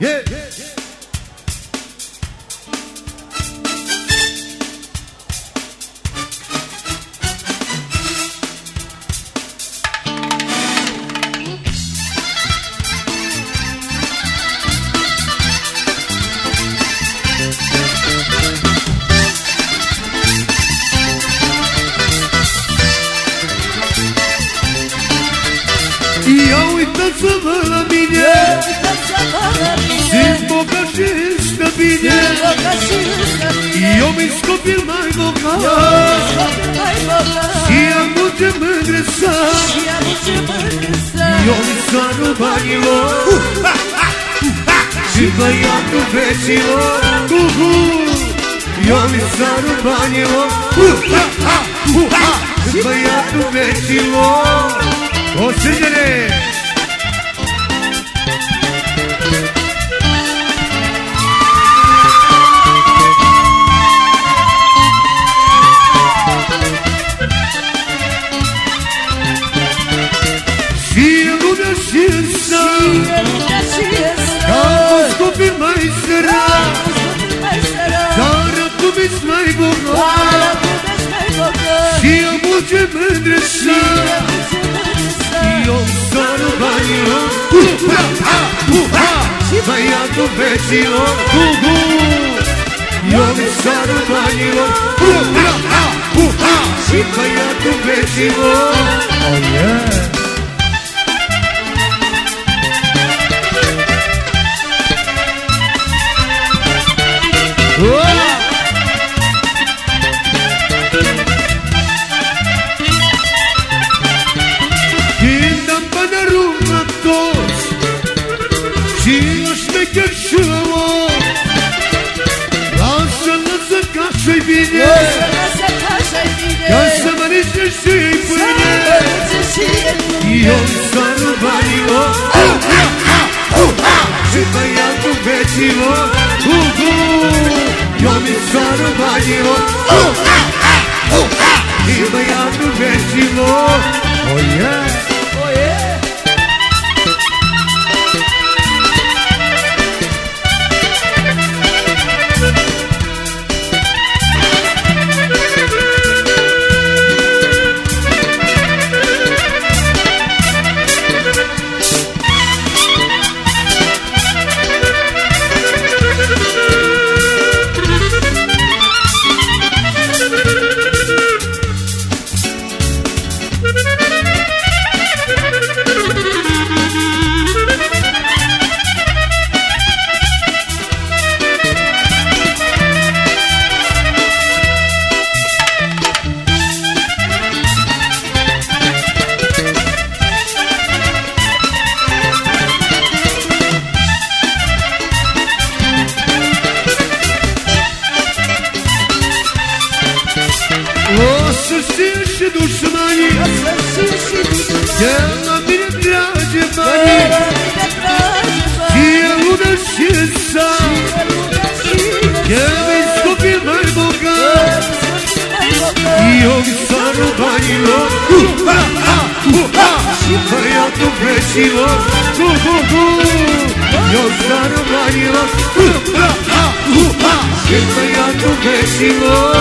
Yeah. yeah. E يسكب الماء بقى يا مجمد الساعة يوم السنة بايلو Živajam u većilo Jom i saru banjilo Živajam u većilo Osjeđene Živajam u većilo Siendo de siesta Caos tu mi maizera Cara tu mi smai boga Si amu te mendresa Io sono bagno Pupa, pupa Sbagliato vecchio Gugu Io mi sono bagno Pupa, pupa Sbagliato vecchio Oh yeah gök şuma Lansınızı kaşıy bine Yansımın içi bine Yonsan bariyo Çıkaya bu betiyo Kudu Yonsan bariyo Çıkaya bu betiyo Oh yeah دشمنی Gelme bir traje bani Diye uğraşırsa Gelme skopi var boga Yoksa rubanilo Uha ha. Uha Hayatı peşilo Hu hu hu. Yoksa rubanilo Uha ha uha Hayatı peşilo